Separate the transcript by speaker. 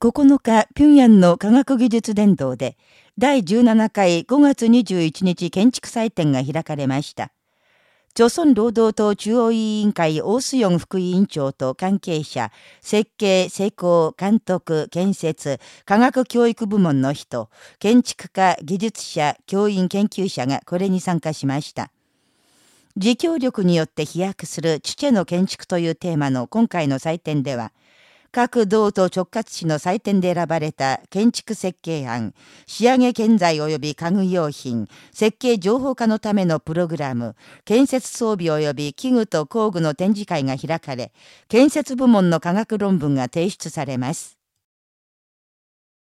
Speaker 1: 9日、平壌の科学技術伝道で、第17回5月21日建築祭典が開かれました。朝鮮労働党中央委員会大須ヨン副委員長と関係者、設計、施工、監督、建設、科学教育部門の人、建築家、技術者、教員研究者がこれに参加しました。自協力によって飛躍するチチェの建築というテーマの今回の祭典では、各道と直轄市の祭典で選ばれた建築設計案、仕上げ建材及び家具用品、設計情報化のためのプログラム、建設装備及び器具と工具の展示会が開かれ、建設部門の科学論文が提出されます。